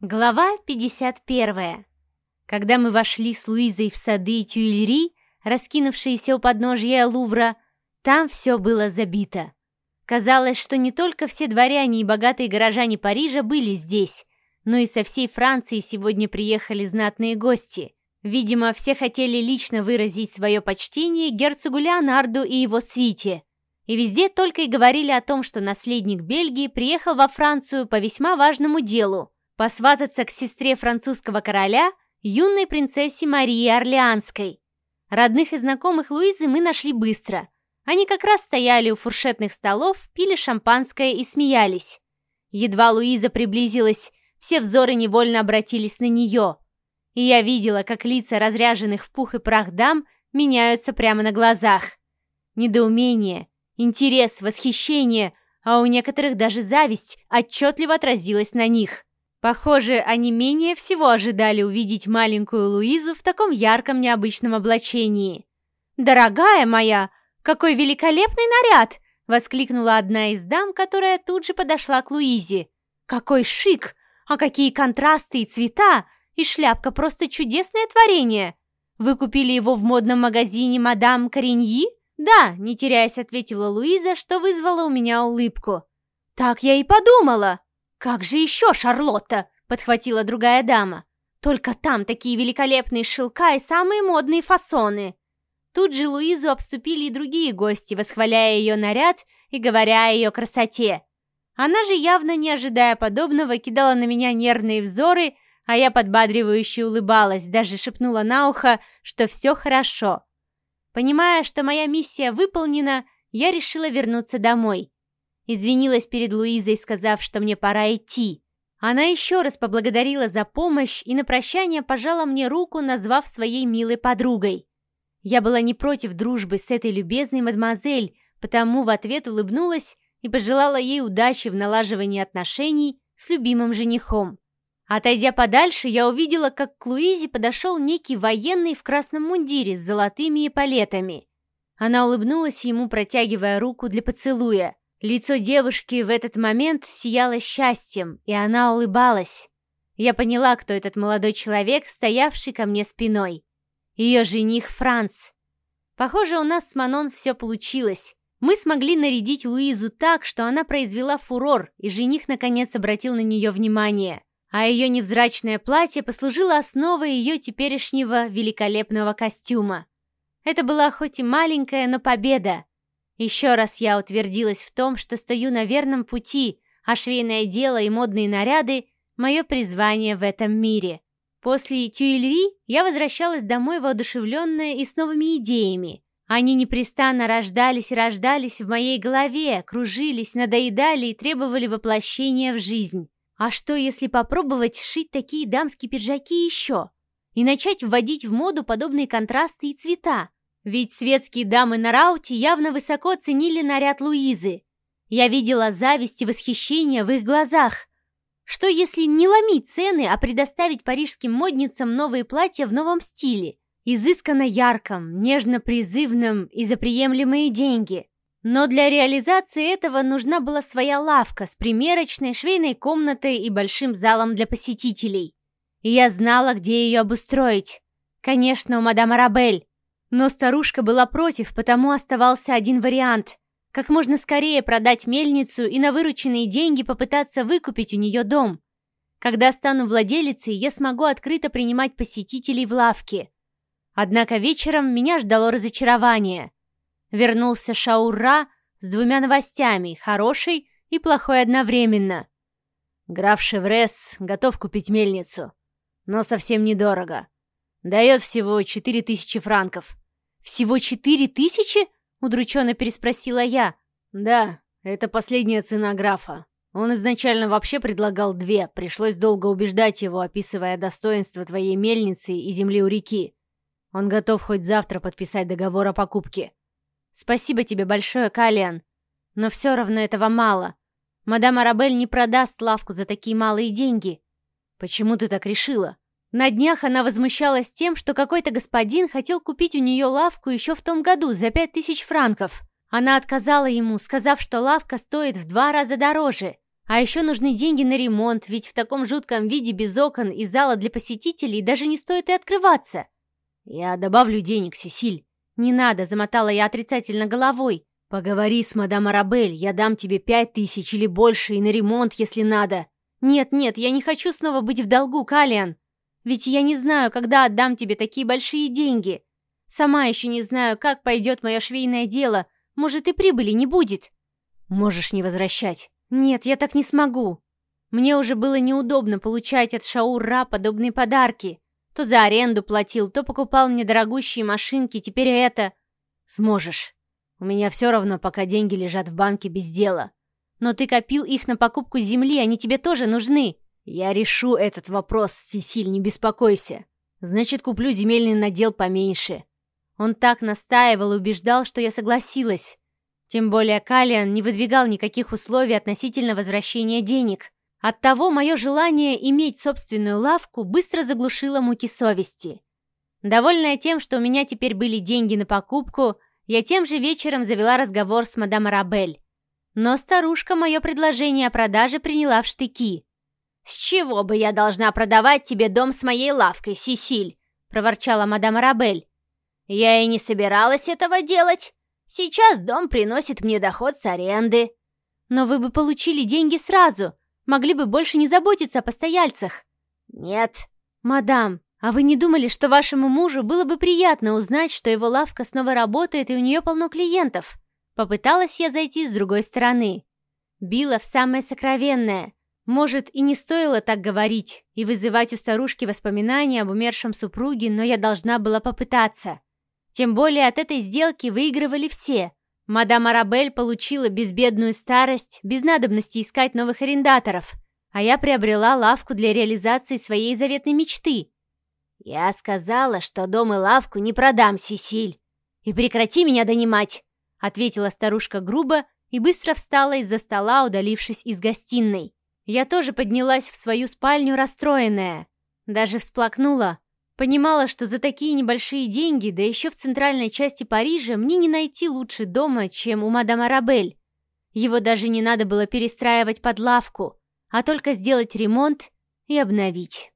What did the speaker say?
Глава 51. Когда мы вошли с Луизой в сады Тюильри, раскинувшиеся у подножья Лувра, там все было забито. Казалось, что не только все дворяне и богатые горожане Парижа были здесь, но и со всей Франции сегодня приехали знатные гости. Видимо, все хотели лично выразить свое почтение герцогу Леонарду и его свите. И везде только и говорили о том, что наследник Бельгии приехал во Францию по весьма важному делу – посвататься к сестре французского короля, юной принцессе Марии Орлеанской. Родных и знакомых Луизы мы нашли быстро. Они как раз стояли у фуршетных столов, пили шампанское и смеялись. Едва Луиза приблизилась, все взоры невольно обратились на нее. И я видела, как лица разряженных в пух и прах дам меняются прямо на глазах. Недоумение, интерес, восхищение, а у некоторых даже зависть отчетливо отразилась на них. Похоже, они менее всего ожидали увидеть маленькую Луизу в таком ярком необычном облачении. «Дорогая моя, какой великолепный наряд!» — воскликнула одна из дам, которая тут же подошла к Луизе. «Какой шик! А какие контрасты и цвета! И шляпка просто чудесное творение! Вы купили его в модном магазине мадам Кореньи?» «Да», — не теряясь, ответила Луиза, что вызвало у меня улыбку. «Так я и подумала!» «Как же еще, Шарлотта?» — подхватила другая дама. «Только там такие великолепные шелка и самые модные фасоны!» Тут же Луизу обступили и другие гости, восхваляя ее наряд и говоря о ее красоте. Она же, явно не ожидая подобного, кидала на меня нервные взоры, а я подбадривающе улыбалась, даже шепнула на ухо, что все хорошо. Понимая, что моя миссия выполнена, я решила вернуться домой. Извинилась перед Луизой, сказав, что мне пора идти. Она еще раз поблагодарила за помощь и на прощание пожала мне руку, назвав своей милой подругой. Я была не против дружбы с этой любезной мадемуазель, потому в ответ улыбнулась и пожелала ей удачи в налаживании отношений с любимым женихом. Отойдя подальше, я увидела, как к Луизе подошел некий военный в красном мундире с золотыми эполетами. Она улыбнулась ему, протягивая руку для поцелуя. Лицо девушки в этот момент сияло счастьем, и она улыбалась. Я поняла, кто этот молодой человек, стоявший ко мне спиной. Ее жених Франц. Похоже, у нас с Манон все получилось. Мы смогли нарядить Луизу так, что она произвела фурор, и жених наконец обратил на нее внимание. А ее невзрачное платье послужило основой ее теперешнего великолепного костюма. Это была хоть и маленькая, но победа. Еще раз я утвердилась в том, что стою на верном пути, а швейное дело и модные наряды – мое призвание в этом мире. После Тюильри я возвращалась домой воодушевленная и с новыми идеями. Они непрестанно рождались и рождались в моей голове, кружились, надоедали и требовали воплощения в жизнь. А что, если попробовать сшить такие дамские пиджаки еще? И начать вводить в моду подобные контрасты и цвета? Ведь светские дамы на рауте явно высоко ценили наряд Луизы. Я видела зависть и восхищение в их глазах. Что если не ломить цены, а предоставить парижским модницам новые платья в новом стиле? Изысканно ярком, нежно-призывном и за приемлемые деньги. Но для реализации этого нужна была своя лавка с примерочной, швейной комнатой и большим залом для посетителей. И я знала, где ее обустроить. Конечно, у мадам Арабель. Но старушка была против, потому оставался один вариант – как можно скорее продать мельницу и на вырученные деньги попытаться выкупить у нее дом. Когда стану владелицей, я смогу открыто принимать посетителей в лавке. Однако вечером меня ждало разочарование. Вернулся Шаура с двумя новостями, хорошей и плохой одновременно. Граф Шеврес готов купить мельницу, но совсем недорого. Дает всего четыре тысячи франков. Всего четыре тысячи? Удрученно переспросила я. Да, это последняя цена графа. Он изначально вообще предлагал две, пришлось долго убеждать его, описывая достоинства твоей мельницы и земли у реки. Он готов хоть завтра подписать договор о покупке. Спасибо тебе большое, Калиан. Но все равно этого мало. Мадам Арабель не продаст лавку за такие малые деньги. Почему ты так решила? На днях она возмущалась тем, что какой-то господин хотел купить у нее лавку еще в том году за пять тысяч франков. Она отказала ему, сказав, что лавка стоит в два раза дороже. А еще нужны деньги на ремонт, ведь в таком жутком виде без окон и зала для посетителей даже не стоит и открываться. Я добавлю денег, Сесиль. Не надо, замотала я отрицательно головой. Поговори с мадам Арабель, я дам тебе пять тысяч или больше и на ремонт, если надо. Нет, нет, я не хочу снова быть в долгу, Калиан. Ведь я не знаю, когда отдам тебе такие большие деньги. Сама еще не знаю, как пойдет мое швейное дело. Может, и прибыли не будет. Можешь не возвращать. Нет, я так не смогу. Мне уже было неудобно получать от Шаура подобные подарки. То за аренду платил, то покупал мне дорогущие машинки, теперь это... Сможешь. У меня все равно, пока деньги лежат в банке без дела. Но ты копил их на покупку земли, они тебе тоже нужны. Я решу этот вопрос, Сесиль, не беспокойся. Значит, куплю земельный надел поменьше. Он так настаивал и убеждал, что я согласилась. Тем более Калиан не выдвигал никаких условий относительно возвращения денег. Оттого мое желание иметь собственную лавку быстро заглушило муки совести. Довольная тем, что у меня теперь были деньги на покупку, я тем же вечером завела разговор с мадам Арабель. Но старушка мое предложение о продаже приняла в штыки. «С чего бы я должна продавать тебе дом с моей лавкой, Сисиль?» — проворчала мадам Арабель. «Я и не собиралась этого делать. Сейчас дом приносит мне доход с аренды». «Но вы бы получили деньги сразу, могли бы больше не заботиться о постояльцах». «Нет». «Мадам, а вы не думали, что вашему мужу было бы приятно узнать, что его лавка снова работает и у нее полно клиентов?» Попыталась я зайти с другой стороны. Била в самое сокровенное. Может, и не стоило так говорить и вызывать у старушки воспоминания об умершем супруге, но я должна была попытаться. Тем более от этой сделки выигрывали все. Мадам Арабель получила безбедную старость, без надобности искать новых арендаторов, а я приобрела лавку для реализации своей заветной мечты. «Я сказала, что дом и лавку не продам, Сесиль, и прекрати меня донимать!» ответила старушка грубо и быстро встала из-за стола, удалившись из гостиной. Я тоже поднялась в свою спальню расстроенная. Даже всплакнула, Понимала, что за такие небольшие деньги, да еще в центральной части Парижа, мне не найти лучше дома, чем у мадам Арабель. Его даже не надо было перестраивать под лавку, а только сделать ремонт и обновить.